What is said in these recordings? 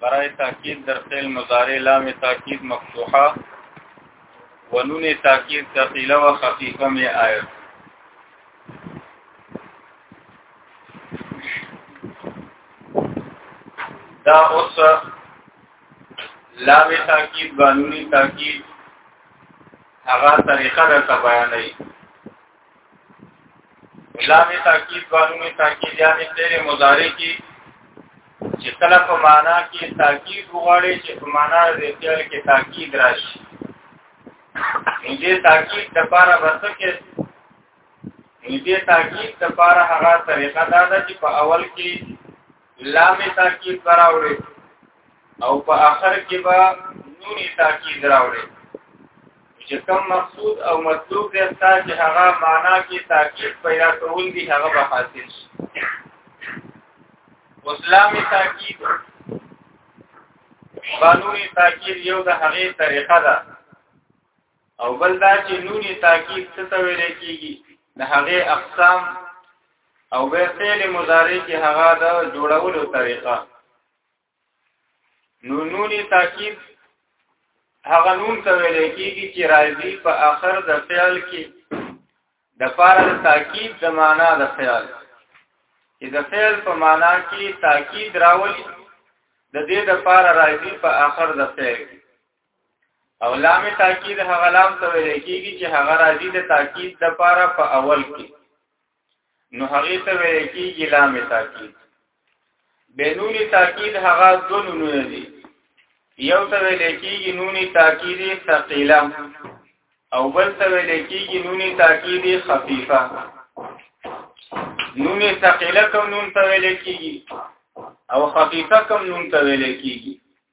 برای تاکید در فعل مضارع لام تاکید مفتوحه و نون تاکید ثقيله و خفيفه می آیت دا اوس لام تاکید و نون تاکید هغه طریقه درته بیانوي لام تاکید قانون تاکید یعنی تیر مضارع کی چې کله په معنا کې تاکید وغواړي چې په معنا د فعل کې تاکید راشي دې تاکید د پاره ورته کې دې تاکید د پاره هغه طریقه دا ده چې په اول کې لام تاکید براوړي او په اخر کې به نون تاکید راوړي چې کوم مقصود او مطلوب دی چې هغه معنا کې تاکید پیدا کول دي هغه به حاصل شي اسلام تاکید قانوني تاکید یو د هغه طریقه ده او بل دا چې نونی تاکید څه ته ویل کیږي د هغه اقسام او به فعل مضارع کې هغه د جوړولو طریقه نو نونی تاکید هغه نون ته ویل کېږي چې راځي په آخر د فعل کې د پاره د تاکید د معنا د فعل چې د فعل په معنا کې تاکید راولي د دې د پاره راځي په آخر د فعل کې او لام تاکید هغه لام ته ویل کېږي چې هغه راځي د تاکید د پاره په اول کې نو هغه ته ویل کېږي لام تاکید بنون تاکید هغه دو نونونه دي یو ته ویل کېږي نون تاکید ثقيله او بل ته ویل کېږي نون تاکید خفيفه نون ثقيله کوم نون ته ویل کېږي او خفيفه کوم نون ته ویل کېږي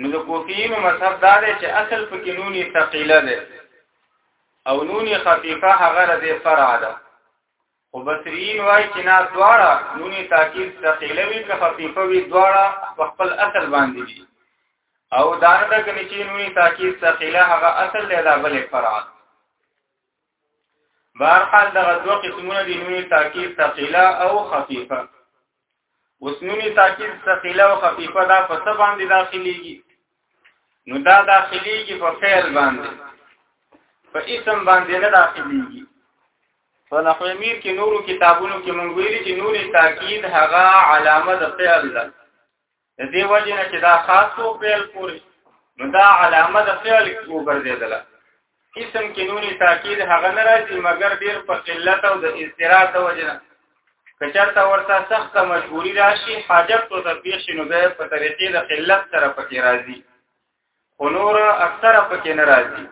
نو د کوفیینو مذهب دا دی چې اصل پکې نونی ثقيله ده او نونی خفيفه هغه د فرع ده خو بصرین وای چې نه دواړه نونی تاکید ثقيله وي که خفيفه وي دواړه په خپل اصل باندې دي او دا نه کني چې نونی تاکید ثقيله هغه اصل دی دا بلې فرع ده بهر حال دغه دوه قسمونه دي نونی تاکید ثقيله او خفيفه اوس نونی تاکید ثقيله او خفيفه دا په څه باندې داخليږي نو دا داخليږي په فعل باندې په اسم باندې نه داخليږي په نحو امیر کې نورو کتابونو کې مونږ ویلي چې نونی تاکید هغه علامه د فعل ده د دې وجه نه چې دا خاصو فعل پوری نو دا علامه د فعل وګرځیدله اسم کې نونی تاکید هغه نه راځي مګر ډیر په قلت او د استراح د وجه نه کچرته ورته سخت مجبوری راشي حاجت او تطبیق شنو به په طریقې د قلت سره پکې راځي خو نور اکثره پکې نه راځي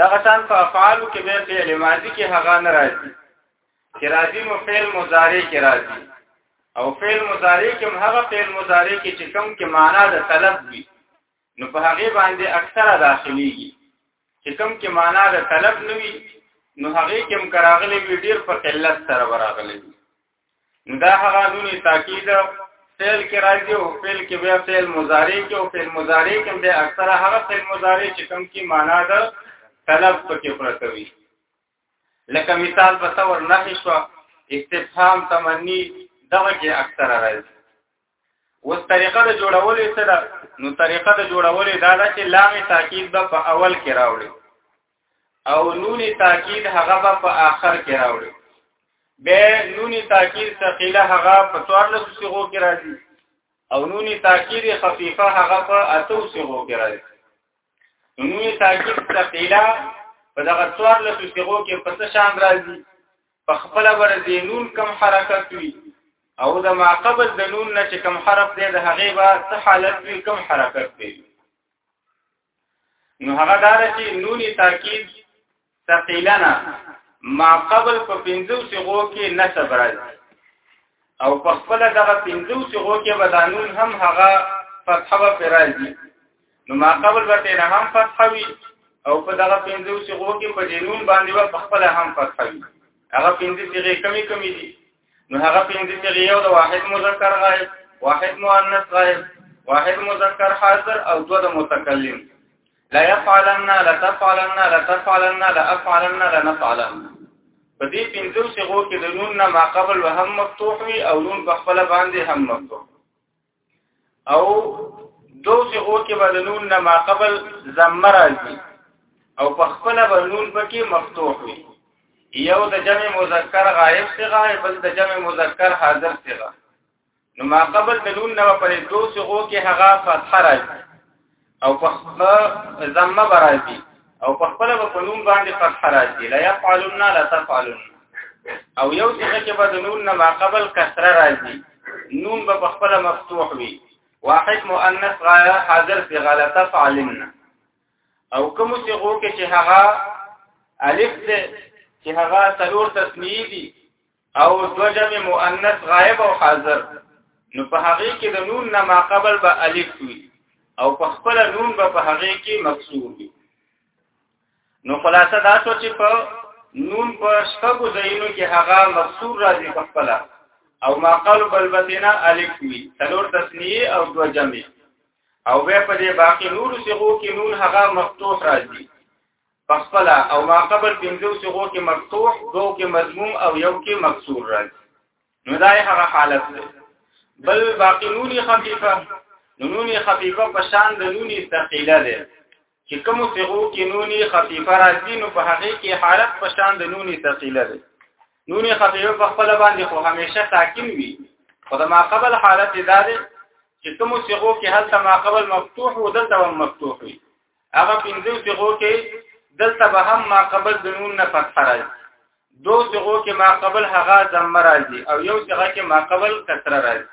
دغه شان په افعالو کې به فعل ماضي کې هغه نه راځي چې راځي نو فعل مضارع کې راځي او فعل مضارع کې هغه فعل مضارع کې چې کوم کې معنا د طلب وي نو په هغه باندې اکثره داخليږي چې کوم کې معنا د طلب نه وي نو هغه کې مکراغلي وی ډیر په قلت سره وراغلي نو دا هغه نونې تاکید فعل کې راځي او فعل کې بیا فعل مضارع کې او فعل مضارع کې به اکثره هغه فعل مضارع چې کوم کې معنا ده طلب پکې پرته وي لکه مثال په تور نهي شو استفهام تمنی دغه کې اکثره راځي اوس طریقه د جوړولې څه ده نو طریقه د جوړولې دا ده چې لام تاکید به په اول کې راوړي او نون تاکید هغه به په آخر کې راوړي به نون تاکید ثقيله هغه په څوار له صيغو کې راځي او نون تاکید خفيفه هغه په اتو صيغو کې راځي نوې تاکید ثقيله په دغه څوار له صيغو کې په څه شان راځي په خپل ور دي نون کم حرکت وي او د ما قبل د نون نه چې کم حرف دی د هغه به څه حالت وي کم حرکت دی نو هغه دار چې نونی تاکید ثقيلنا ما قبل په پنځو صيغو کې نسب راځي او په خپل دغه پنځو صيغو کې بدانون هم هغه فتحه و راځي نو ما قبل ورته نه هم فتحه وي او په دغه پنځو صيغو کې په جنون باندې و په خپل هم فتحه وي هغه پنځه صيغې کمی کمی دي نو هغه پنځه صيغې یو د واحد مذکر غائب واحد مؤنث غائب واحد مذکر حاضر او دو د متکلم لا يفعلن لتفعلن لتفعلن لافعلن لنفعلن په دې پنځو صيغو کې د نون نه ما قبل وهم مفتوح وي او نون په خپل باندې هم مفتوح او دو صيغو کې به د نون نه ما قبل ضم راځي او په خپل به نون پکې مفتوح وي یو د جمع مذکر غائب صيغه بل د جمع مذکر حاضر صيغه نو ما قبل د نون نه په دو صيغو کې هغه فتح راځي او په ضمه راځي او په خپل په نون باندې فتح راځي لا يفعلن لا تفعلن او یو صيغه کې به د نون نه ما قبل کسره راځي نون به په خپل مفتوح وي واحد مؤنث غایا حاضر في غلا تفعلن او کوم صيغو کې چې هغه الف چې هغه څلور تسنیه دي او دو جمع مؤنث غائب او حاضر نو په هغه کې د نون نه ما قبل به الف وي او په خپل نون به په هغه کې مکسور وي نو خلاصه دا شو چې په نون په شپږو ځایونو کې هغه مکسور راځي په خپل او ما قبل بل بدینا الف وي څلور تسنیه او دو جمع او به په دې باقي نور صيغو کې نون هغه مفتوح راځي پخپل او ما قبل پنځو صيغو کې مفتوح دو کې مضموم او یو کې مکسور راځي نو دا هغه حالت دی بل باقی نونی خفیفه نونی خفیفه په شان د نونی ثقيله ده چې کوم صيغو کې نونی خفیفه راځي نو په هغه کې حالت په شان د نونی ثقيله ده نونی خفیفه په خپل باندې خو همیشه ساکن وي خو د ما قبل حالت دا ده چې کوم صيغو کې هلته ما قبل مفتوح او دلته مفتوح وي هغه پنځه صيغو کې دلته به هم ما قبل د نون نه فتح راځي دو صيغو کې ما قبل هغه ضم راځي او یو صيغه کې ما قبل کسره راځي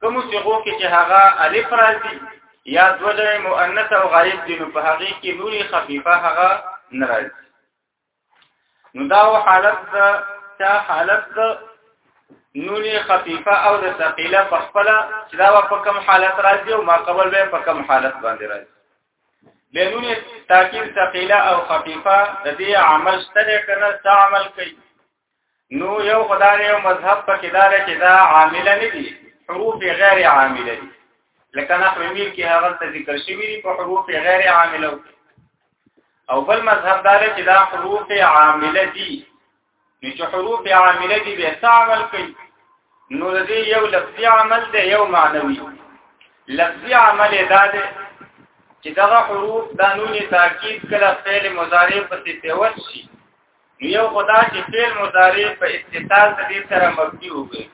کوم صيغو کې چې هغه الف راځي یا دوجه مؤنث او غائب دي نو په هغه کې نوري خفيفه هغه ناراضي نو دا حالت دا حالت نونی خفیفه او د ثقيله په خپل چې دا په کم حالت راځي او ما قبل به په کم حالت باندې راځي لنونی تاکید ثقيله او خفیفه د دې عمل ستنه کنه څه عمل کوي نو یو خدای یو مذهب په کې دار چې دا عامل نه دي حروف غیر عامل دي لکه نحو میر کې هغه ته ذکر شوی دي په حروف غیر عامل او بل مذهب دار چې دا حروف عامل دي نو چې حروف عامل دي به عمل کوي نو د دې یو لفظي عمل دی یو معنوي لفظي عمل دا دی چې دغه حروف د نون تاکید کله فعل مضارع په صفت شي یو خدا چې فعل مضارع په استطاعت د دې سره مبني وي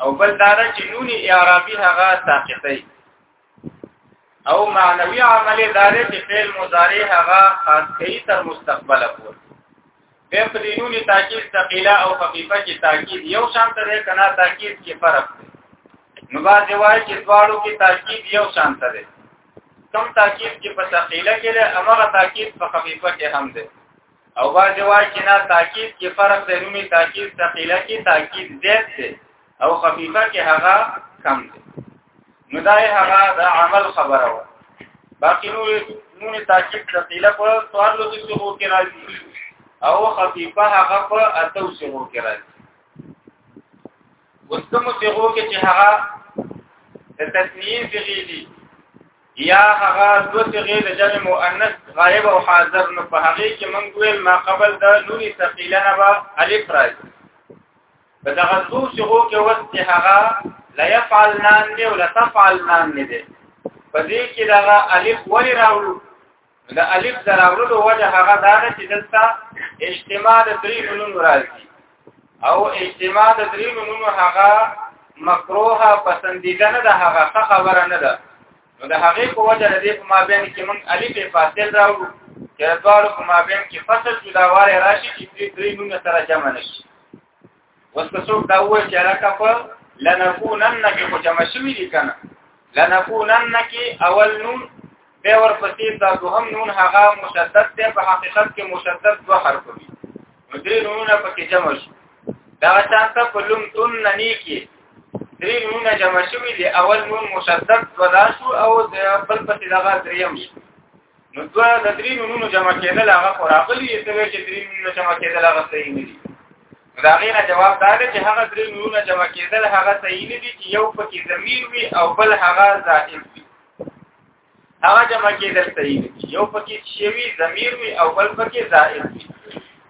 او بل دا چې نون اعرابي هغه ساقطي او معنوي عمل دا چې فعل مضارع هغه خاص کوي تر مستقبل پورې په دې نون تاکید ثقيله او خفيفه کې تاکید یو شان تر کنا تاکید کې فرق دی نو باز وایي چې دواړو کې تاکید یو شان تر کم تاکید چې په ثقيله کې ده امغه تاکید په خفيفه کې هم ده او باز وایي چې نه تاکید کې فرق دی نومي تاکید ثقيله کې تاکید زیات ده او خفيفه کې هغه کم ده نو دا هغه د عمل خبره و باقي نو نون تاکید ثقيله په سوال لږه څه کې راځي او خفيفه هغه په اتو څه کې راځي وسمو صيغو کې چې هغه د تسنیه صيغې دي یا هغه دو صيغې د جمع مؤنث غائب او حاضر نو په هغه کې موږ ویل ما قبل د نون ثقيله نه با الف راځي په دغه دو صيغو کې وس چې هغه لا يفعلنان نه ولا تفعلنان نه دي په دې کې دغه الف ولې راوړو د الف دراولو وجه هغه دا ده چې دلته اجتماع د درې نونو راځي او اجتماع د درې نونو هغه مکروه پسندیده نه ده هغه ښه خبره نه ده نو د هغې په وجه د دې په مابین کې موږ الف فاصل راوړو چې د دواړو په مابین کې فصل جداوالی راشي چې درې نونه سره جمع نه شي اوس که څوک دا وایي چې راکا په لنکونن کې خو جمع شوی دي کنه لنکونن کې اول نون به ورپسې دا دوهم نون هغه مشدد دی په حقیقت کې مشدد دوه حرف دي نو درې نونونه پکې جمع شو دا شانته په لوم تون ننی کې درې نونونه جمع شوي دي اول نون مشدد ودا شو او د بل پسې دغه دریم شو نو دوه د درې نونو جمع کېدل هغه خو راغلي ته وایي چې درې نونو جمع کېدل هغه صحیح نه دي دا غیره جواب دا دی چې هغه درې نونو جمع کېدل هغه صحیح نه دي چې یو پکې ضمیر وي او بل هغه زائد وي هغه جمع کېدل صحیح نه دي یو پکې شوی ضمیر وي او بل پکې زائد وي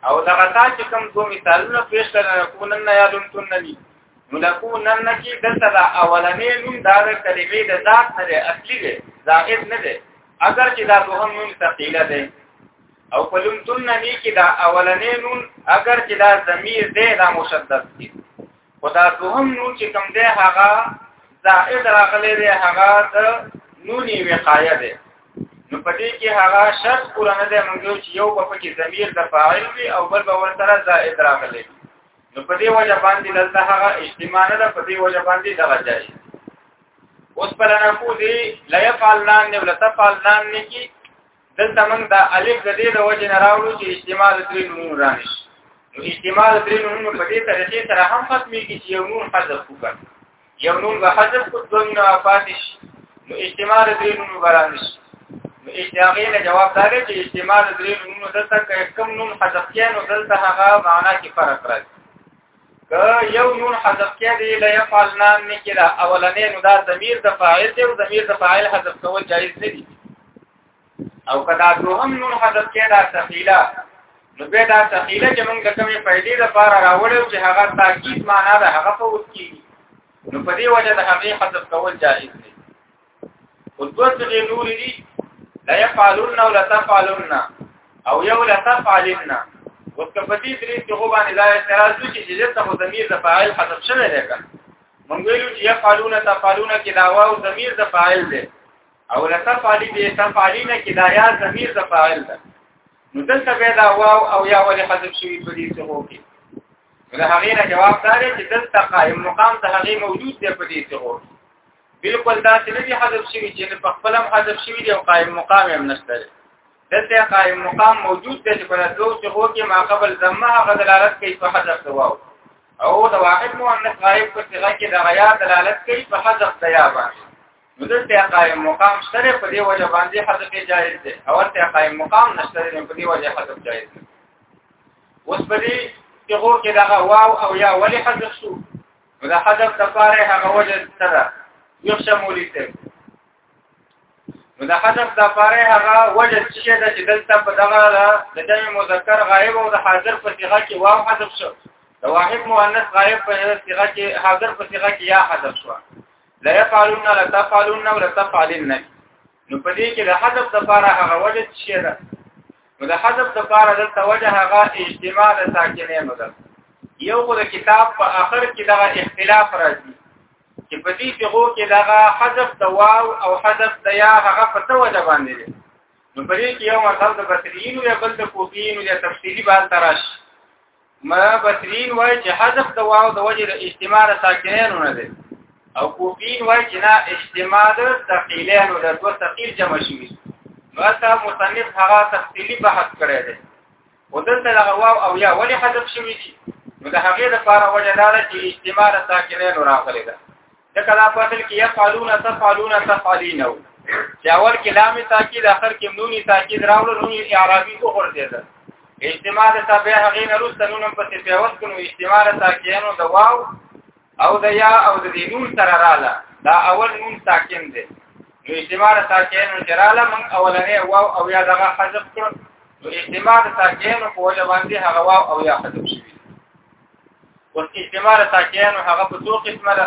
او دا غتا چې کوم دوه مثالونه پیش کړل کوونن یادون تننی نو د کو نن نه کې دلته دا اولنې نوم دا د کلمې د ذات نه دی اصلي دی زائد نه دی اگر چې دا دوهم نوم ثقيله دی او کلم تن نه کې دا اولنې نوم اگر چې دا ضمیر دی دا مشدد دی خو دا دوهم نوم چې کوم دی هغه زائد راغلی دی هغه د نونی وقایه دی نو پدې کې هغه شرط پوره نه دی موږ چې یو په کې ضمیر د فاعل وي او بل به ورسره زائد راغلی دی نو په دې وجه باندې دلته هغه اجتماع نه ده په دې وجه باندې دغه جایز اوس په لنا کو دي لا يفعلن نه ولا تفعلن نه کی دلته موږ دا الف د دې د وجه نه راوړو چې اجتماع د درې نون رانه نو اجتماع د درې نون په دې طریقې سره هم ختمي کی چې یو نون حذف وکړي یو نون به حذف کو دوه نون پاتې شي نو اجتماع د درې نونو برابر شي نو اجتماعي نه جواب دا دی چې اجتماع د درې نونو دلته کوم نون حذف کیان او دلته هغه معنا کې فرق راځي که یو نون حذف کیا دی لا يفعل نام نه کړه اولنې نو دا ضمیر د فاعل دی او ضمیر د فاعل حذف کول جایز نه دی او کدا دوهم نون حذف کې دا ثقيله نو به دا ثقيله چې موږ د کومې فائدې لپاره راوړو چې هغه تاکید معنا ده هغه په وخت کې نو په دې وجه د هغه حذف کول جائز دی او دوه څه نور دي لا يفعلون ولا تفعلون او یو لا تفعلن وکفتي درې څه هو باندې دا اعتراض وکړي چې دلته خو ضمیر د فاعل حذف شوی دی مونږ ویلو چې يفعلون تفعلون کې دا واو ضمیر د فاعل دی او لا تفعلی به تفعلی نه کې دا یا ضمیر د فاعل ده نو دلته به دا واو او یا ولې حذف شوی په دې څه وو کې دا هغه نه جواب دار چې دلته قائم مقام د هغه موجود دی په دې څه وو بالکل دا چې نه دي حذف شوی چې په خپل هم حذف شوی دی او قائم مقام هم نشته دلته قائم مقام موجود دی چې په دوه څه وو کې ما قبل ذمه هغه دلالت کوي په حذف د واو او د واحد مؤنث غائب په صيغه کې د غیا دلالت کوي په حذف د یا باندې نو دلته قائم مقام سره په دی وجه باندې حذف جائز دی او ته قائم مقام نشته نه په دی وجه حذف جائز دی اوس په دې کې غو کې دا واو او یا ولی حذف شو نو دا حذف تفاره هغه وجه سره یو شمولي ته نو دا حذف د پاره هغه وجه چې د چې دلته په دغه د جمع مذکر غائب او د حاضر په صيغه کې واو حذف شو د واحد مؤنث غائب په صيغه کې حاضر په صيغه کې یا حذف شو لا يفعلون لا تفعلون ولا تفعلن نو په دې کې د حذف د لپاره هغه وجه شي ده نو د حذف د لپاره د توجه هغه اجتماع د ساکنینو ده یو خو د کتاب په آخر کې دا اختلاف راځي چې په دې پیغو کې دا حذف د واو او حذف د یا هغه په توجه باندې دي نو په دې کې یو مطلب د بصریینو یا بل د کوفیینو یا تفصیلی باندې تراش ما بصرین وای چې حذف د واو د وجه د اجتماع ساکنین نه دی او کوفین وای چې نه اجتماع د ثقیلین او د دوه ثقیل جمع شوی نو اته مصنف هغه تفصیلی بحث کړی دی ودلته هغه واو او یا ولی حذف شوی دی نو د هغې لپاره وجه دا ده چې اجتماع ساکنین راغلی ده لکه دا په اصل کې يفعلون تفعلون تفعلين او چې اول کې لام تاکید اخر کې نون تاکید راوړل نو یې عربي کو ورته ده اجتماع د تابع هغه نه روس نون په څه پیوس کنو اجتماع د تاکیانو د واو او د یا او د نون تر رااله دا اول نون تاکین ده نو اجتماع د تاکیانو تر رااله من اولنې واو او یا دغه حذف کړ نو اجتماع د تاکیانو په وجه باندې هغه واو او یا حذف شي اوس استعمار تاکیانو هغه په دوه قسمه ده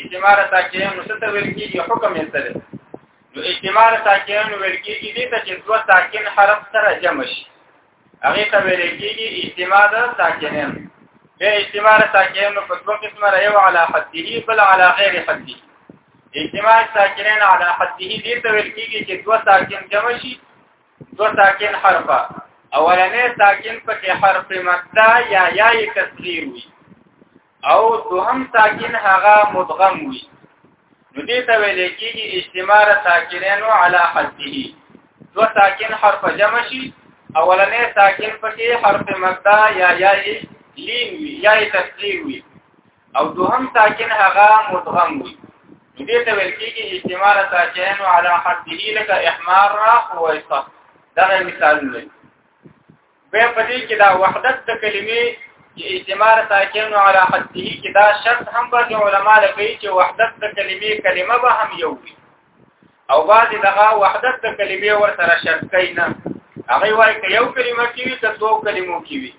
استعمار تاکیانو څه ته ویل کیږي حکم یې څه دی نو استعمار تاکیانو ویل کیږي دې ته چې دوه تاکین حرف سره جمع شي هغه ته ویل کیږي استعمار تاکیان به استعمار تاکیانو په دوه قسمه رايو علی حده بل علی غیر حده استعمار تاکیان علی حده دې ته ویل کیږي چې دوه تاکین جمع شي دو ساکن حرفه اولنې ساکن په کې حرف مقطع یا یا تصغیر وي او دوهم ساکن هغه مدغم وي نو دې ته ویل کېږي اجتماع ساکنینو علی حده دو ساکن حرف جمع شي اولنې ساکن په کې حرف مقطع یا یا لین وي یا تصغیر وي او دوهم ساکن هغه مدغم وي دې ته ویل کېږي اجتماع ساکن او علی حده لکه احمار را هو ایسا دا مثال دی به په دې کې دا وحدت د کلمې چې اجتماع ساکن او علی حده کې دا شرط هم به علماء لګي چې وحدت د کلمې کلمه به هم یو وي او بعد دغه وحدت د کلمې ور سره شرط کینا هغه وایي چې یو کلمه کې وي که دوه کلمو کې وي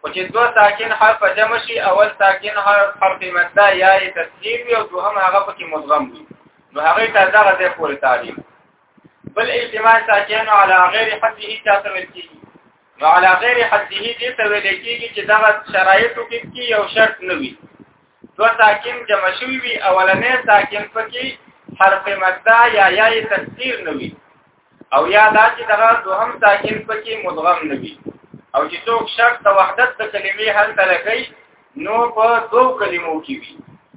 خو چې دوه ساکن حرف جمع شي اول ساکن حرف حرف مده یا تسهیل وي او دوهم هغه پکې مدغم وي نو هغه ته دغه ځای پورې تعلیم بل اجتماع ساکن علی غیر حده چاته ویل کیږي نو علی غیر حده دې ته ویل کیږي چې دغه شرایطو کې کې یو شرط نه وي دوه ساکن جمع شوي وي اولنې ساکن پکې حرف مده یا یا تسهیل نه وي او یا دا چې دغه دوهم ساکن پکې مدغم نه وي او چې څوک شرط د وحدت د کلمې حل تلقي نو په دوو کلمو کې وي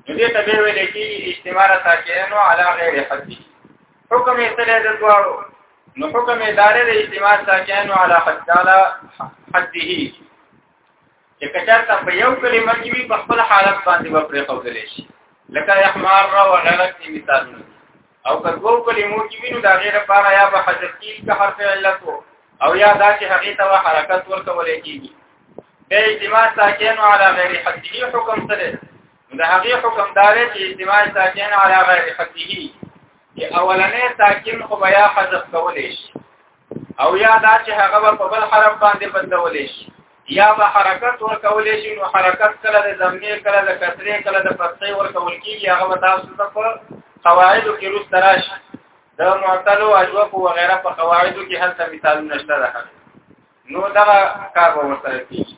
نو دې ته به ویل کې اجتماع ساکن او علا غیر حد حکم یې سره د دوارو نو حکم اداره د اجتماع ساکن او علا حد تعالی حده چې کچارته په یو کلمه کې وي په خپل حالت باندې به پرې خودل شي لکه یحمار را و غیرت دي مثال او که دوه کلمو کې وینو دا غیر لپاره یا به حذف کیږي که حرف علت او یا دا چې هغه ته حرکت ورکول کیږي به اجتماع ساکن علی غیر حده حکم سره دا هغه حکم دار چې اجتماع ساکن علی غیر حده چې اولنې ساکن خو بیا حذف کول شي او یا دا چې هغه په بل حرف باندې بدلول شي یا به حرکت ورکول شي نو حرکت کله د زمینه کله د کثرې کله د پرتې ورکول کیږي هغه به تاسو ته په قواعدو کې روز تراش د معتلو اجوب او غیره په قواعدو کې هلته مثالونه شته ده نو دا کار به ورسره کیږي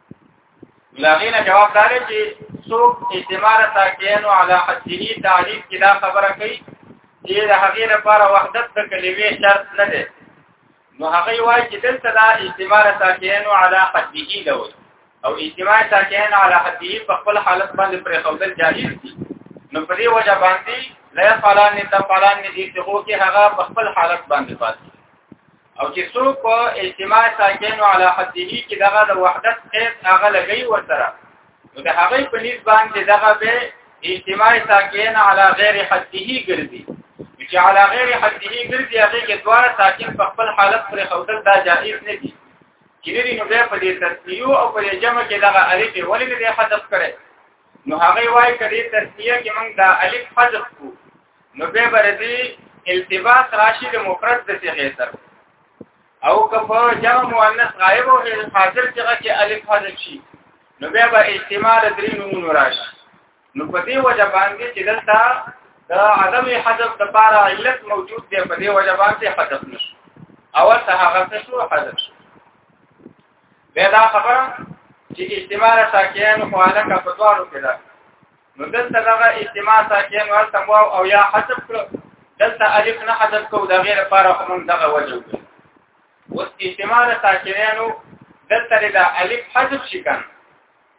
لاغینه جواب دار چې څوک اجتماع تاکین او علی حدی تعریف کې دا خبره کوي چې د هغې لپاره وحدت د کلمې شرط نه دی نو هغه وایي چې دلته دا اجتماع تاکین او علی حدی دی او اجتماع تاکین علی حدی په خپل حالت باندې پرې خودل جاهل دي نو په دې وجه باندې لا فلان نه فلان نه دي چې هغه په خپل حالت باندې پاتې او چې څوک په اجتماع ساکن او علی حده کې دغه د وحدت قید هغه لګي ورسره نو د هغه په نسبت باندې دغه به اجتماع ساکن علی غیر حده ګرځي چې علی غیر حده ګرځي هغه کې دوه ساکن په خپل حالت پر خودل دا جائز نه دي چې لري نو بیا په دې تسنیو او په جمع کې دغه الف ولې دې حذف کړي نو هغه وایي کړي تسنیه کې موږ دا الف حذف کو نو به بردي التباس راشي د مفرد د صيغه سره او که په جمع مؤنث غائب او حاضر صيغه کې الف حذف شي نو بیا به اجتماع د درې نومونو راشي نو په دې وجه باندې چې دلته د عدم حذف د پاره علت موجود دی په دې وجه باندې حذف نشو اول ته هغه څه شو حذف شو بیا دا خبره چې اجتماع ساکین خو علاقه په دوارو کې ده نو دلته دغه اجتماع ساکن ورته واو او یا حذف کړو دلته الف نه حذف کو دا غیر لپاره هم دغه وجه وي اوس اجتماع ساکنانو دلته دا الف حذف شي کان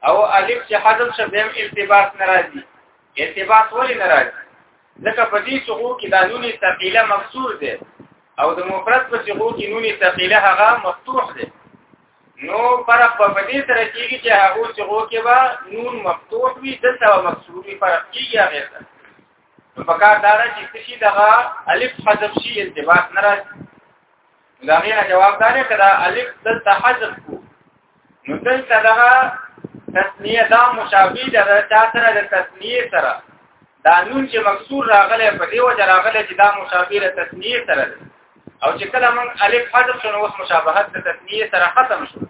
او الف چې حذف شه بهم التباس ناراضي التباس ولې ناراضي ځکه په دې څو کې دا نونې ثقيله مفسور ده او د مفرد په څو کې نونې ثقيله هغه مفتوح ده نو فرق په دې سره کېږي چې هغه چې هو کې با نون مفتوح وي د څه مکسور وي فرق کېږي هغه سره نو په کار دا چې څه شي دغه الف حذف شي انتباس نه راځي دا غیر جواب دار کړه الف د تحذف کو نو دلته دغه تسنیه دا مشابه ده د چا سره د تسنیه سره دا نون چې مکسور راغله په دې وجه راغله چې دا مشابه د تسنیه سره ده او چې کله موږ الف حذف شنو اوس مشابهت د تثنیه سره ختم شو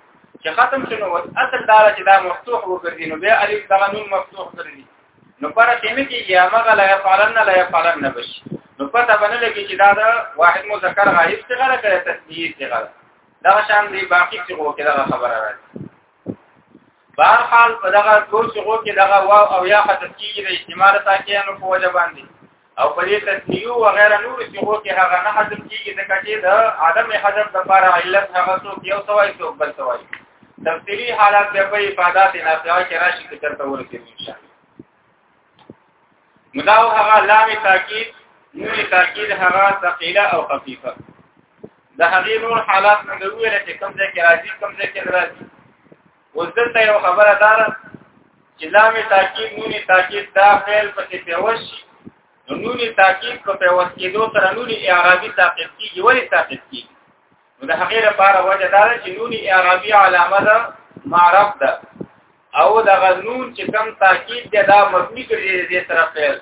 چې ختم شنو اوس اصل دا چې دا مفتوح وګرځي نو بیا الف دغه نون مفتوح کړی نو پر کېمه کې یا مغه لا يفعلن لا يفعلن بش نو پته باندې لګي چې دا دا واحد مذکر غائب څنګه راکړي تثنیه څنګه دا شان دی باقی څه وو کې دا خبره راځي بهر حال په دغه ټول شغو کې دغه واو او یا حذف کیږي د احتمال ساکینو په وجه باندې او په دې تسنیو و غیره نور شغو کې هغه نه حذف کیږي ځکه چې د عدم حذف لپاره علت هغه څوک یو سوای څوک بل سوای تفصیلی حالات به په افادات نافعه کې راشي چې ترته ورته ان شاء الله مداو هغه لام تاکید نون تاکید هغه ثقيله او خفيفه د هغې نور حالات نه ویل چې کوم ځای کې راځي کوم ځای کې راځي اوس دلته یو خبره دار چې لام تاکید نون تاکید دا فعل پسې پیوش شي نو نون تاکید په پیوس کېدو سره نون اعرابي تاکید کیږي ولې تاکید کیږي نو د هغې لپاره وجه دا ده چې نون اعرابي علامه ده معرب ده او دا نون چې کم تاکید دی دا مبني کړی دی طرف فعل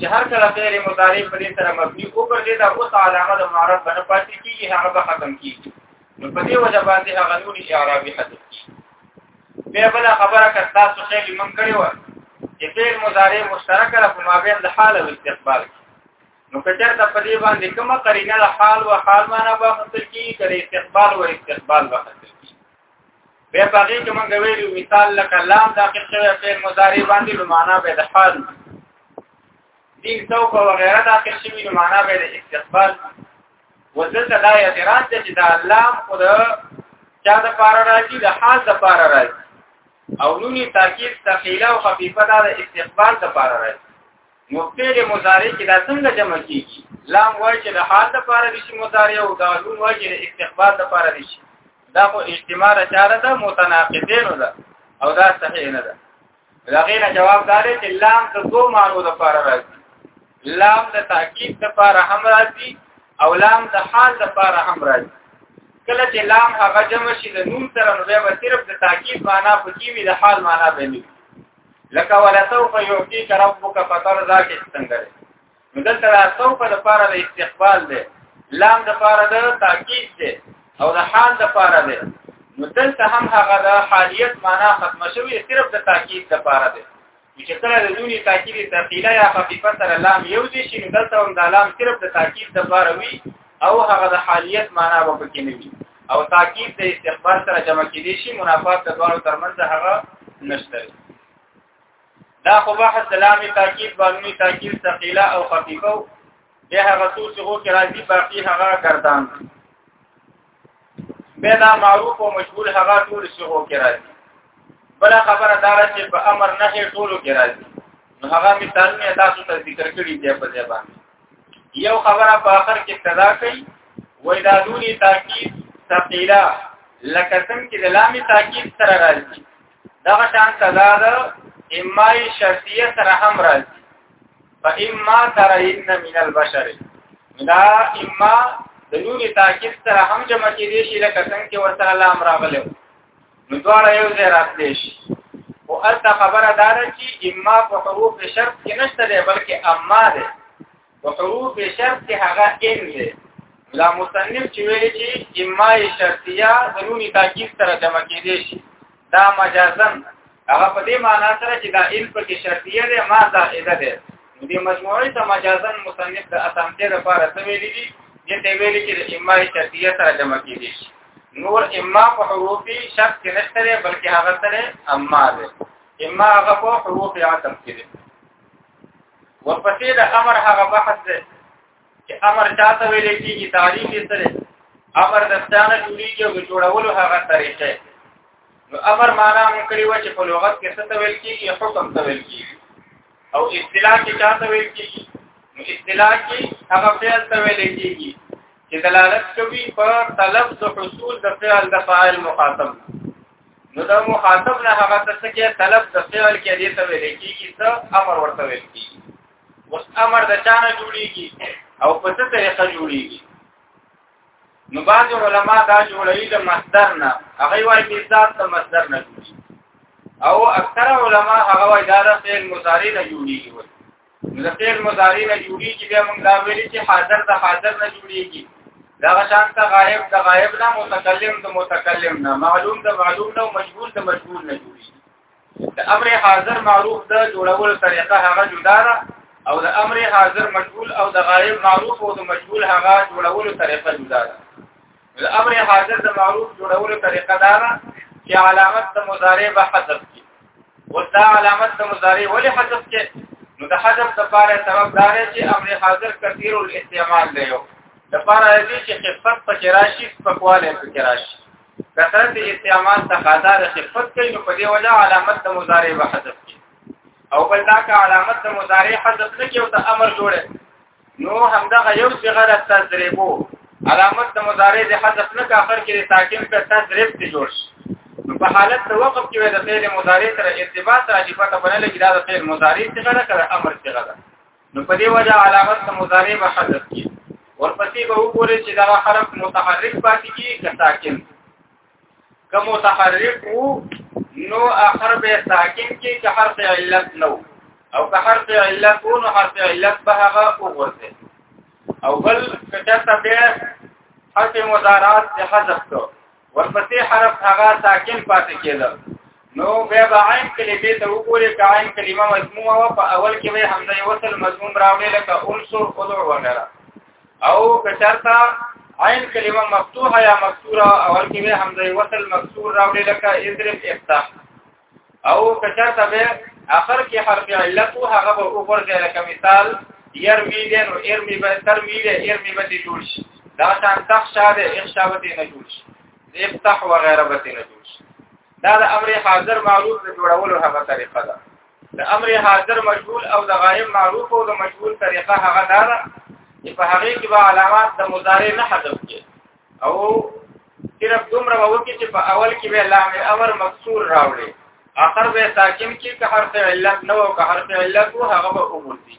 چې هر کله فعل مضارع په دې سره مبني او پر دې دا اوس علامه د معرب باندې پاتې کیږي هغه به ختم کیږي نو په دې وجه باندې هغه نون اعرابي حذف کیږي بیا بل خبره کړه تاسو خیر من کړی و چې فعل مضارع مشترک را په مابین د حال او استقبال کې نو کچر ته په دې باندې کومه قرینه د حال او حال معنا به خپل کی کړي استقبال او استقبال به بیا باقي چې موږ ویلو مثال لکه لام داخل شوی فعل مضارع باندې نو معنا به د حال دین سوف او غیره داخل شوی نو معنا به د استقبال وزلته دا اعتراض دی چې دا لام خو د چا د پاره راځي د حال د پاره راځي او نونی تاکید ثقيله او خفيفه دا د استقبال د پاره راځي نو فعل مضارع کې دا څنګه جمع کیږي لام وای چې د حال لپاره دي چې مضارع او دا لون وای چې د استقبال لپاره دي دا خو اجتماع چاره ده متناقضین ده او دا صحیح نه ده لغینا جواب دار چې لام د دوه معنی لپاره راځي لام د تاکید لپاره هم راځي او لام د حال لپاره هم راځي کله چې لام هغه جمع شي د نون سره نو به صرف د تاکید معنا پکې وي د حال معنا به نه لکه ولا سوف يعطيك ربك فترضى کې څنګه دی نو دلته لا سوف د پاره د استقبال دی لام د پاره د تاکید دی او د حال د پاره دی نو دلته هم هغه د حالیت معنا ختم شوی صرف د تاکید د پاره دی چې کله د دونی تاکید ثقيله یا خفيفه سره لام یو دي شي نو دلته هم د لام صرف د تاکید د پاره وي او هغه د حالیت معنا وکړي نه وي او تاکید د استقبال سره جمع کېدې شي منافات د دوه ترمنځ هغه نشته دا خو بحث سلامي تاکید باندې تاکید ثقيله او خفيفه به هغه څو چې هو کې راځي باقي هغه ګردان به دا معروف او مشهور هغه ټول چې هو کې راځي بل خبره دا چې په امر نه ټول کې راځي نو هغه مثالونه تاسو ته ذکر کړی دی په ځای باندې یو خبره په اخر کې صدا کوي وای دا دونی تاکید ثقيله لکه څنګه چې د لامي تاکید سره راځي دا شان صدا ده اما شرطیه سره هم راځي فاما ترين من البشر دا اما د نون تاکید سره هم جمع کېږي لکه څنګه چې ورته لام راغلی نو دواړه یو ځای راتلی شي او البته خبره دا ده چې اما په حروف شرط کې نشته دی بلکې اما ده په حروف شرط کې هغه ان ده لا مصنف چې ویل چې اما شرطیه د نون تاکید سره جمع کېدې شي دا مجازن هغه په دې معنی سره چې دا ان په کې شرطیه ده ما زائده ده د مجموعي ته مجازن مصنف د اسامتې لپاره څه ویلي دي دې ته ویلي چې د اما شرطیه سره جمع کیږي نور اما په حروف شرط کې نشته دی بلکې هغه سره اما دی اما هغه په حروف عطف کې دی ورپسې د امر هغه بحث دی چې امر چاته ویل کېږي تعریف یې سره امر د ستانه جوړیږي او جوړولو هغه طریقې نو امر معنا مونږ کړی و چې په لغت کې څه ته ویل کېږي حکم ته ویل کېږي او اصطلاح کې چاته ویل کېږي نو اصطلاح کې هغه فعل ته ویل کېږي چې دلالت کوي په طلب د حصول د فعل د فاعل مخاطب نو دا مخاطب نه هغه څه کې طلب د فعل کې دې ته ویل کېږي ته امر ورته ویل کېږي اوس امر د چا نه جوړیږي او په څه طریقه جوړیږي نو بعض علما دا جوړوي د مصدر نه هغه وايي چې ذات د مصدر نه جوړي او اکثر علما هغه وايي دا د فعل مضارع نه جوړيږي نو د فعل مضارع نه جوړيږي بیا موږ دا ویلي چې حاضر د حاضر نه جوړيږي دا شان ته غایب د غایب نه متکلم د متکلم نه معلوم د معلوم نه مجبور د مجبور نه جوړيږي د امر حاضر معروف د جوړولو طریقه هغه جدا ده او د امر حاضر مجهول او د غایب معروف او د مجهول هغه جوړولو طریقه جدا ده د امر حاضر د معروف جوړولو طریقه دا ده چې علامت د مضارع به حذف کی او دا علامت د مضارع ولې حذف کې نو د حذف لپاره سبب دا دی چې امر حاضر کثیر الاستعمال دی یو لپاره دې چې خفت په کراشي په کواله په کراشي کثرت استعمال تقاضا د خفت کوي نو په دې وجه علامت د مضارع به حذف کی او بل دا که علامت د مضارع حذف نه کی او ته امر جوړه نو همدغه یو صيغه د تضربو علامت د مضارع د حذف نه کافر کې ساکن په تضرب ته جوړ شي په حالت د وقف کې د فعل مضارع سره ارتباط راځي په تبنه لګي دا د فعل مضارع څخه نه کړه امر څخه ده نو په دې وجه علامت د مضارع به حذف کی ورپسې به وګورئ چې دا حرف متحرک پاتې کیږي که ساکن که متحرک وو نو اخر به ساکن کې که حرف علت نو او که حرف علت وو نو حرف علت به هغه وګورئ او بل کچا ته به حرف مضارعات د حذف کو ورپسې حرف هغه ساکن پاتې کېده نو بیا به عین کلمې ته وګورې که عین کلمه مضمومه وه په اول کې به همدا یو وصل مضموم راوړې لکه انصر ادع وغیره او که چېرته عین کلمه مفتوحه یا مکسوره اول کې به همدا یو وصل مکسور راوړې لکه اضرب افتح او کچر ته به اخر کې حرف علت او هغه به اوپر ځای لکه مثال يرمي دې نو يرمي به ترمي دې يرمي به دې جوړ شي دا شان تخشا دې اخشا به دې نه جوړ شي افتح و غیره به دې نه جوړ شي دا د امر حاضر معروف د جوړولو هغه طریقه ده د امر حاضر مجهول او د غایب معروف او د مجهول طریقه هغه ده چې په هغه کې به علامات د مضارع نه حذف کړي او صرف دومره وکړي چې په اول کې به لام امر مکسور راوړي اخر به ساکن کې که حرف علت نه او که حرف علت وو هغه به عمر دي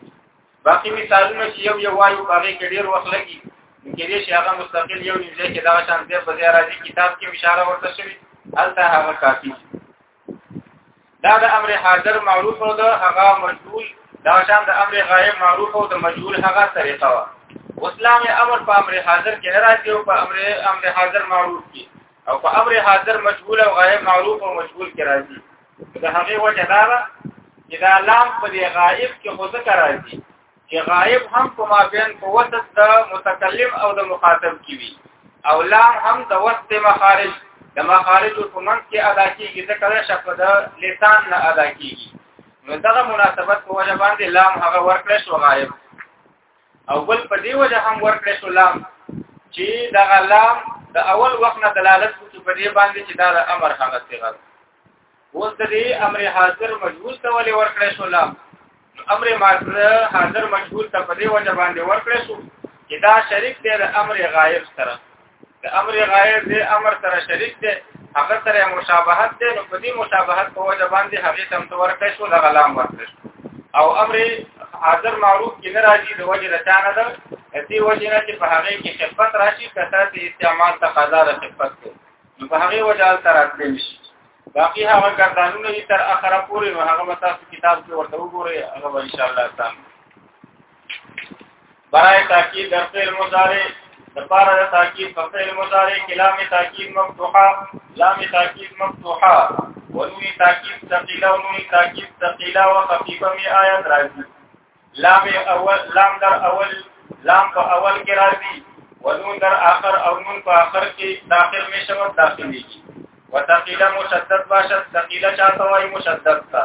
باقي مثالونه چې یو یو وایو هغه کې ډیر وخت لګي کې دې چې هغه مستقل یو ځای کې دا شان ځای په ځای راځي کتاب کې اشاره ورته شوی البته هغه کافي دا د امر حاضر معروف او د هغه مجهول دا شان د امر غایب معروف او د مجهول هغه طریقه وا اسلام امر په امر حاضر کې راځي او په امر امر حاضر معروف کې او په امر حاضر مجهول او غایب معروف او مجهول کې راځي دا هغه وجه دا ده چې دا لام په غایب کې خو ذکر راځي چې غائب هم په مابین په وسط د متکلم او د مخاطب کې وي او لام هم د وسط مخارج د مخارج په منځ کې ادا کیږي ځکه دا شپ د لسان نه ادا کیږي نو دغه مناسبت په وجه باندې لام هغه ورکړې شو غائب او بل په دې وجه هم ورکړې شو لام چې دغه لام د اول وخت نه دلالت کوي په دې باندې چې دا د امر هغه صيغه اوس د دې امر حاضر مجهول ته ولې ورکړې شو لام امر حاضر مجهول ته په دې وجه باندې ورکړې شو چې دا شریک دی د امر غایب سره د امر غایب د امر سره شریک دی هغه سره مشابهت دی نو په دې مشابهت په وجه باندې هغه تم ته ورکړې شو د غلام ورکړې شو او امر حاضر معروف کې نه راځي د وجه نه چانه ده دې وجه نه چې په هغه کې خفت راشي کثرت استعمال تقاضا د خفت کوي نو په هغه وجال تر اتل شي باقي هغه ګردانونه یې تر اخره پورې نو هغه تاسو کتاب کې ورته وګورئ هغه ان شاء الله تام برای تاکید در فعل مضارع لپاره د تاکید په فعل مضارع کلام تاکید مفتوحه لام تاکید مفتوحه ونوی تاکید ثقيله ونوی تاکید ثقيله وخفيفه می آیات راځي لام اول لام در اول لام په اول کې راځي ونون در اخر او نون په اخر کې داخل مشوت داخليږي وتقيله مشدد باشد تقيله چاته وايي مشدد تا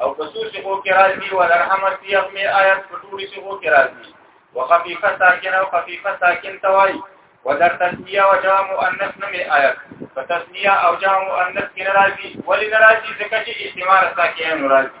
او خصوصي کو کې راځي ولرحمت دی خپل آیات په ټولي سي کو کې راځي وخفيفه ساکن او خفيفه ساکن توای ودر تسمیه او جواب مؤنث نه می آیات په تسمیه او جواب مؤنث کې ناراضي ولې ناراضي ځکه چې استعمال ساکن ناراضي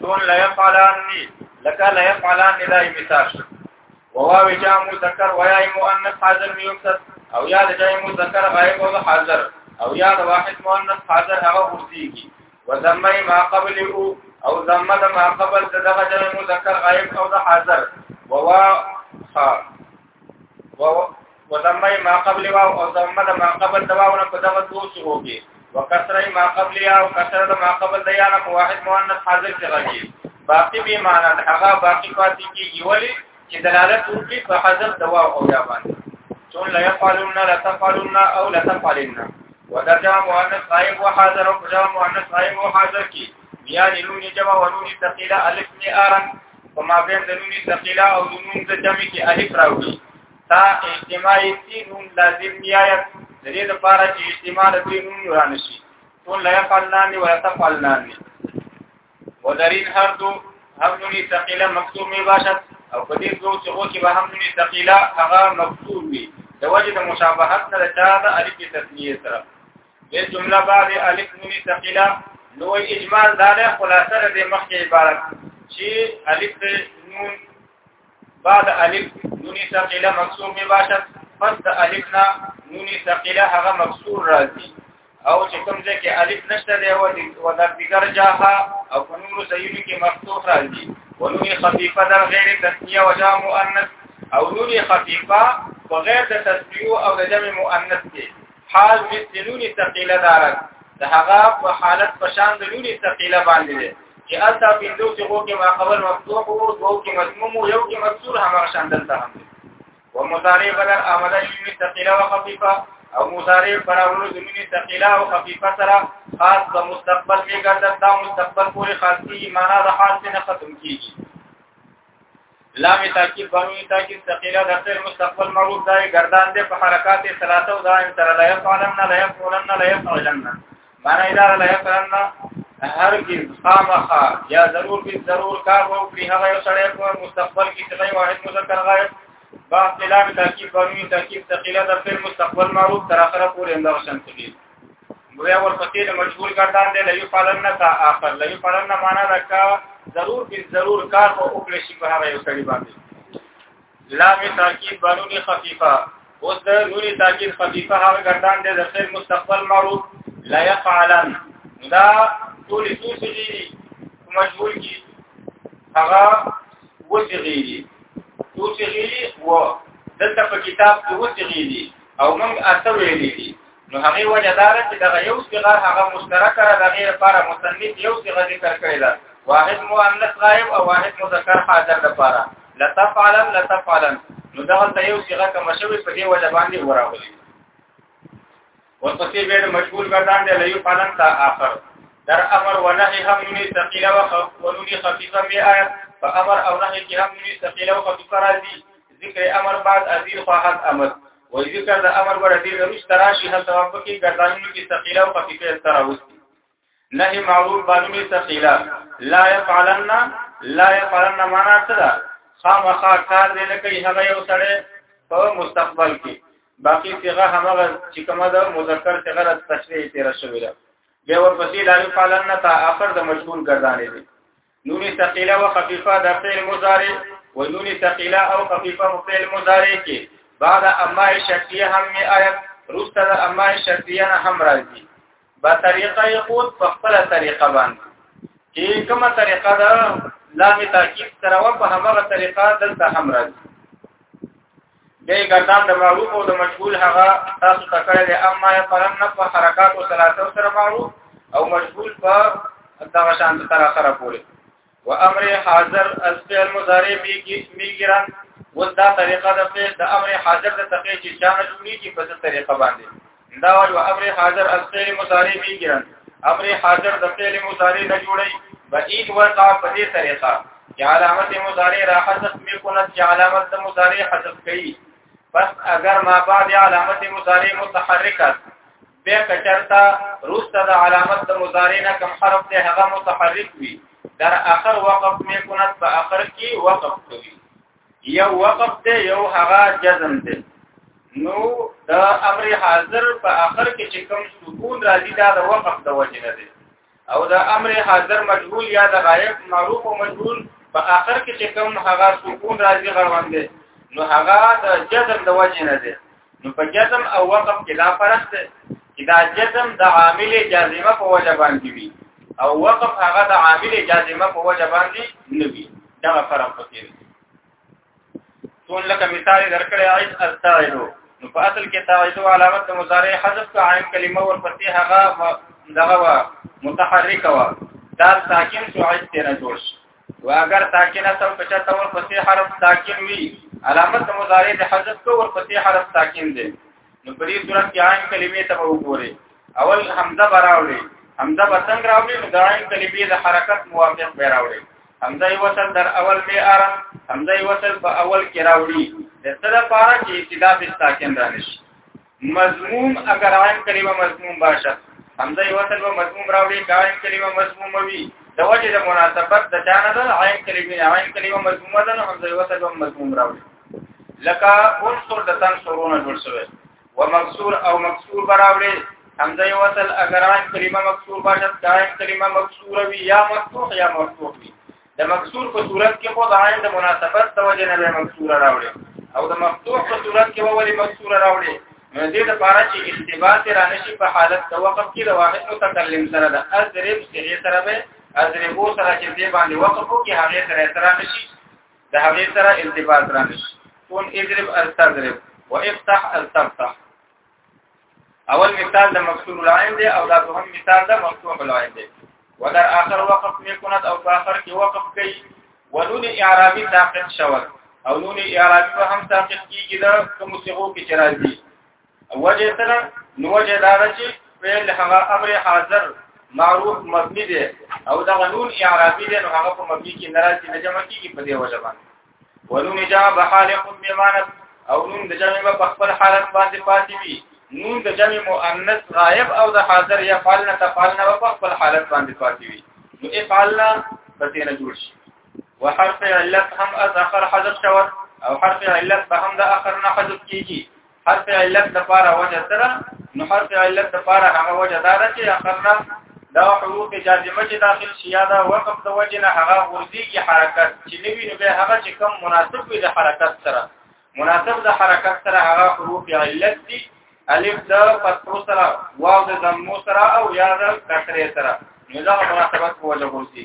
دون لا يفعلاني لك لا يفعلاني لا مثال وواو جاء مذكر ويا مؤنث حاضر يكسر او یا د جای مذکر غائب او حاضر او یا د واحد مؤنث حاضر هغه ورتیږي وذمه ما قبل او او ذمه د ما قبل د دغه جای مذکر غائب او د حاضر ووا وضمه ما قبل واو او ضمه ما قبل دواو نه په دغه دوه صيغو کې وکسره ما قبل یا او کسره ما قبل د یا نه په واحد مؤنث حاضر کې راځي باقي به معنا د هغه باقي پاتې کېږي ولی چې دلالت وکړي په حاضر دواو او یا باندې چون لا يفعلون لا تفعلون او لا تفعلن ودرجه مؤنث غائب وحاضر او جمع مؤنث غائب وحاضر کې بیا نون جمع ونون ثقيله الف ني ارن په ما بین د نون ثقيله او نون د جمع کې الف راوړي تا اجتماع تی نون لازم نیایت د دې لپاره چې اجتماع د دې نون رانشي ټول لا يفعلنان و يتفعلنان ودرین هر دو هم نون ثقيله مکتوب می باشد او په دې دوه چې هو کې به هم نون ثقيله هغه مکتوب وي د وجه د مشابهت نه د چا د الف تسنیه سره دې جمله باندې الف نونی ثقيله نو اجمال دا نه خلاصه د مخکې عبارت چې الف نون بعد الف نونی ثقيله مکسور می باشد پس د الف نه نونی ثقيله هغه مکسور راځي او چې کوم ځای کې الف نشته دی او د دیګر جاها او نور زینو کې مفتوح راځي ونونی خفیفه در غیر تسنیه و جا مؤنث او نونی خفیفه بغیر د تسنیه او د جمع مؤنث کې حال مثل نون ثقيله دارت د هغه په حالت په شان د نون ثقيله باندې دی چې اتا بندو چې هو کې ما قبل مفتوح او دو کې مضموم او یو کې مکسور هغه شان دلته هم دی ومضارع بدل عمل نون ثقيله وخفيفه او مضارع فراولو د نون ثقيله او خفيفه سره خاص د مستقبل کې ګرځي دا مستقبل پورې خاصي معنا د حال څخه ختم کیږي لام تاکید بنوی تاکید ثقیله د فعل مستقبل معروف دی گردان دې په حرکات ثلاثه او دائم تر لا يفعلن لا يفعلن لا يفعلن معنی اذا لا يفعلن هرگز خامخا یا ضرور به ضرور کار وو په هغه یو سړی په مستقبل کې چې غي واحد مذکر غایب با اختلاف تاکید بنوی تاکید ثقیله د فعل مستقبل معروف تر اخره پورې انداو شان کړي ګویا ورپسې د مشغول ګردان دی لایو فلن نه تا اخر لایو فلن نه معنا ده کا ضرور به ضرور کار او وکړي شي په هغه یو سړي باندې لام تاکید بنونی خفیفه اوس د نونی تاکید خفیفه هغه ګردان دی د خیر مستقبل معروف لا يفعلن دا ټول څه دي مشغول کی هغه وځغیږي توڅغیږي و دلته په کتاب کې وځغیږي او موږ اته ویلي دي نو هغه وجه دار چې دا یو صيغه هغه مشترکه ده دغه لپاره مصنف یو صيغه ذکر کړی ده واحد مؤنث غائب او واحد مذکر حاضر لپاره لتفعلن لتفعلن نو دا ته یو صيغه کوم شوی په دې وجه باندې وراغلی ورپسې به مشغول ګرځان دی لایو فلن تا اخر در امر و نهی هم نونی ثقیله و نونی خفیفه می آیت په امر او نهی کې هم نونی ثقیله او خفیفه راځي ذکر امر بعد ازي خواحد امر وای ذکر د امر بر دې روش تراشی هل ثواب کې ګردانونو کې ثقيله او خفيفه سره وستي نه معروف باندې ثقيله لا يفعلن لا يفعلن معنا څه ده خامخا کار دې نه کوي هغه یو سره په مستقبل کې باقي صيغه هغه چې کومه ده مذکر صيغه د تشریح تیر شوې ده بیا ورپسې لا يفعلن تا اخر د مشغول ګردانې دي نون ثقيله او خفيفه د فعل مضارع و نون ثقيله او خفيفه په فعل مضارع کې بعد اما شرطيه هم می آیت روسته د اما شرطيه نه هم راځي با طریقه یقود په خپل طریقه باندې چې کومه طریقه ده لام تاکید سره و په هغه طریقه دلته هم راځي دې ګردان د معروف او د مشغول هغه تاسو ته کړی دی اما یقرن په حرکات او ثلاثه سره معروف او مشغول په دغه شان تر اخره پورې و امر حاضر از فعل مضارع میګران و دا طریقه د فعل د امر حاضر د تقی چې چانه جوړیږي په دې طریقه باندې دا وایو امر حاضر از فعل مضارع میګرن امر حاضر د فعل مضارع نه جوړي بعید وقع په دې طریقه چې علامت مضارع را حذف میکونه چې علامت مضارع حذف کړي بس اگر ما بعد علامت مضارع متحرکه به کچرتا روسته د علامت مضارع نه کم حرف ته هغه متحرک وي در اخر وقف میکونه په اخر کې وقف کوي یو وقف دی یو هغه جزم دی نو د امر حاضر په اخر کې چې کوم سکون راځي دا د وقف د وجه نه دی او د امر حاضر مجهول یا د غایب معروف او مجهول په اخر کې چې کوم هغه سکون راځي غړوند دی نو هغه د جزم د وجه نه دی نو په جزم او وقف کې دا فرق دی چې دا جزم د عامل جازمه په وجه باندې وي او وقف هغه د عامل جازمه په وجه باندې نه وي دا فرق پکې دی څون لکه مثال درکړی عايز استعلو نو په اصل کې تعیدو علامت مضارع حذف کا عین کلمه ورپسې هغه دغه متحرک وا دا ساکن شو عايز تیر جوړ شي و اگر ساکن اصل په چاته ور پسې حرف ساکن وي علامت مضارع د حذف کو ور پسې حرف ساکن دی نو په دې صورت کې عین کلمې ته وګورئ اول حمزه براوړي حمزه بسنګ راوړي نو د عین کلمې د حرکت موافق به راوړي حمزه وصل در اول می ار حمزه وصل په اول کې راوړي د سره پارا کې ابتدا په ساکن رانشي مضموم اگر عام کلمه مضموم باشه همزه یو وصل و مضموم راوړي قائم کلمه مضموم وي د وجه د مناسبت د چانه ده عین کلمه عین کلمه مضمومه ده نو همزه یو وصل و مضموم راوړي لکه انصر د تنصرونه جوړ شوی و مکسور او مکسور براوړي همزه یو وصل اگر عین کلمه مکسور باشه قائم کلمه مکسور وي یا مفتوح یا مفتوح وي د مکسور په صورت کې خو د عین د مناسبت د وجه نه به مکسور راوړي او د مفتوح په صورت کې وولي مکسور راوړي نو دې د پاره چې اختباس را نشي په حالت د وقف کې د واحد متکلم سره د اذرب سره سره به اذربو سره چې دې باندې وقف کې هغه سره سره نشي د هغه سره التباس را نشي تون اذرب استذرب وافتح استفتح اول مثال د مکسور العين دی او دا دوهم مثال د مفتوح العين دی ودر اخر وقف میکند او په اخر کې وقف کوي ونون اعرابي ساقط شول او نون اعرابي به هم ساقط کیږي دا کوم صيغو کې چې راځي وجه سره نو وجه دا چې فعل هغه امر حاضر معروف مبني دی او دا نون اعرابي دی نو هغه په مبني کې ناراضي نه جمع کیږي په دې وجه باندې ونون جاء بحال خود میمانت او نون د جمع په خپل حالت باندې پاتې وي نون د جمع مؤنث غائب او د حاضر یا فعلنا تفعلنا په خپل حالت باندې پاتې وي نو افعلنا پته نه جوړ شي وحرف علت هم از اخر حذف شوت او حرف علت به هم د اخر نه حذف کیږي حرف علت د پاره وجه سره نو حرف علت د پاره هغه وجه دار چې اخرنا دا حروف جازمه چې داخل شي یا دا وقف د وجه نه هغه ورځي کی حرکت چې نوی نو به هغه چې کم مناسب وي د حرکت سره مناسب د حرکت سره هغه حروف علت دي الف د فتحو سره واو د ضمو سره او یا د کسره سره نو دا مناسبت په وجه ورځي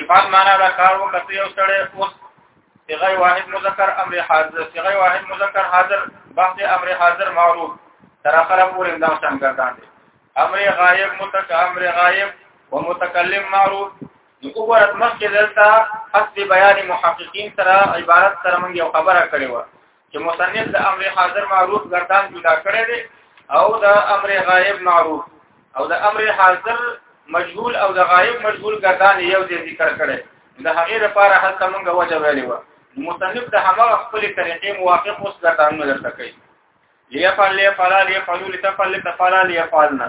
افعال معنا دا کار وکړي یو سره اوس صيغه واحد مذکر امر حاضر صيغه واحد مذکر حاضر بحث امر حاضر معروف تر اخره پورې دا څنګه ګرځان دي امر غائب متک امر غائب ومتکلم معروف نو وګورئ مخکې دلته حسب بیان محققین سره عبارت سره موږ یو خبره کړې و چې مصنف د امر حاضر معروف ګردان جدا کړی دی او د امر غایب معروف او د امر حاضر مجهول او د غایب مجهول ګردان یو ځای ذکر کړی د هغې لپاره هلته موږ وجه ویلې وه مصنف د همغه خپلې طریقې موافق اوس ګردانونه درته کوي ليفعل ليفعل ليفعلوا لتفعل لتفعل ليفعلنا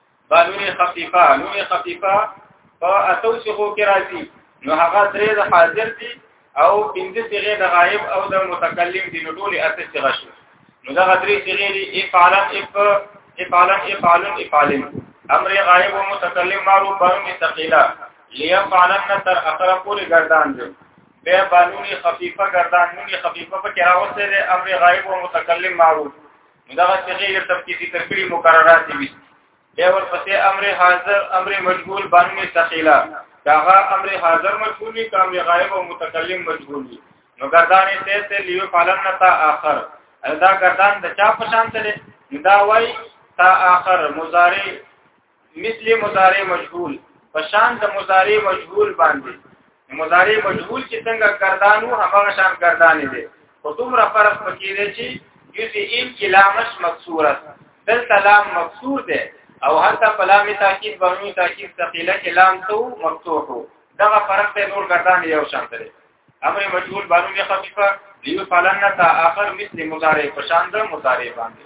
بانون خفیفه نون خفیفه په اتو صيغو کې راځي نو هغه درې د حاضر دي او پنځه صيغې د غائب او د متکلم دي نو ټول اته صيغه شو نو دا درې صيغې دي افعالا اف افعالا افعالا افعالا امر غائب او متکلم معروف باندې ثقيله ليفعلن تر اخر پورې گردان دي بے بانونی خفیفہ گردان نونی خفیفہ پا کراوستے دے امر غائب و متکلم معروف دا چې غیر تم کې ذکر کړی مقررات دي بیا ورپسې امر حاضر امر مجهول باندې ثقيله داغه امر حاضر مجهول وي کام غائب او متکلم مجهول وي نو ګردان ته ته لیو فلن تا اخر دا ګردان د چا په شان ته دا وای تا اخر مضارع مثل مضارع مجهول پشان د مضارع مجهول باندې مضارع مجهول چې څنګه کردانو هغه شان کردانې دي خو دومره فرق پکې دی چې جزء ان کلامش مکسوره دلته لام مکسور دی او حتی کلام تاکید باندې تاکید ثقيله کلام تو مفتوح دغه فرق دی نور کردانې یو شان دی امر مجهول باندې خفيفه لیو فلنه تا اخر مثل مضارع پشان د مضارع باندې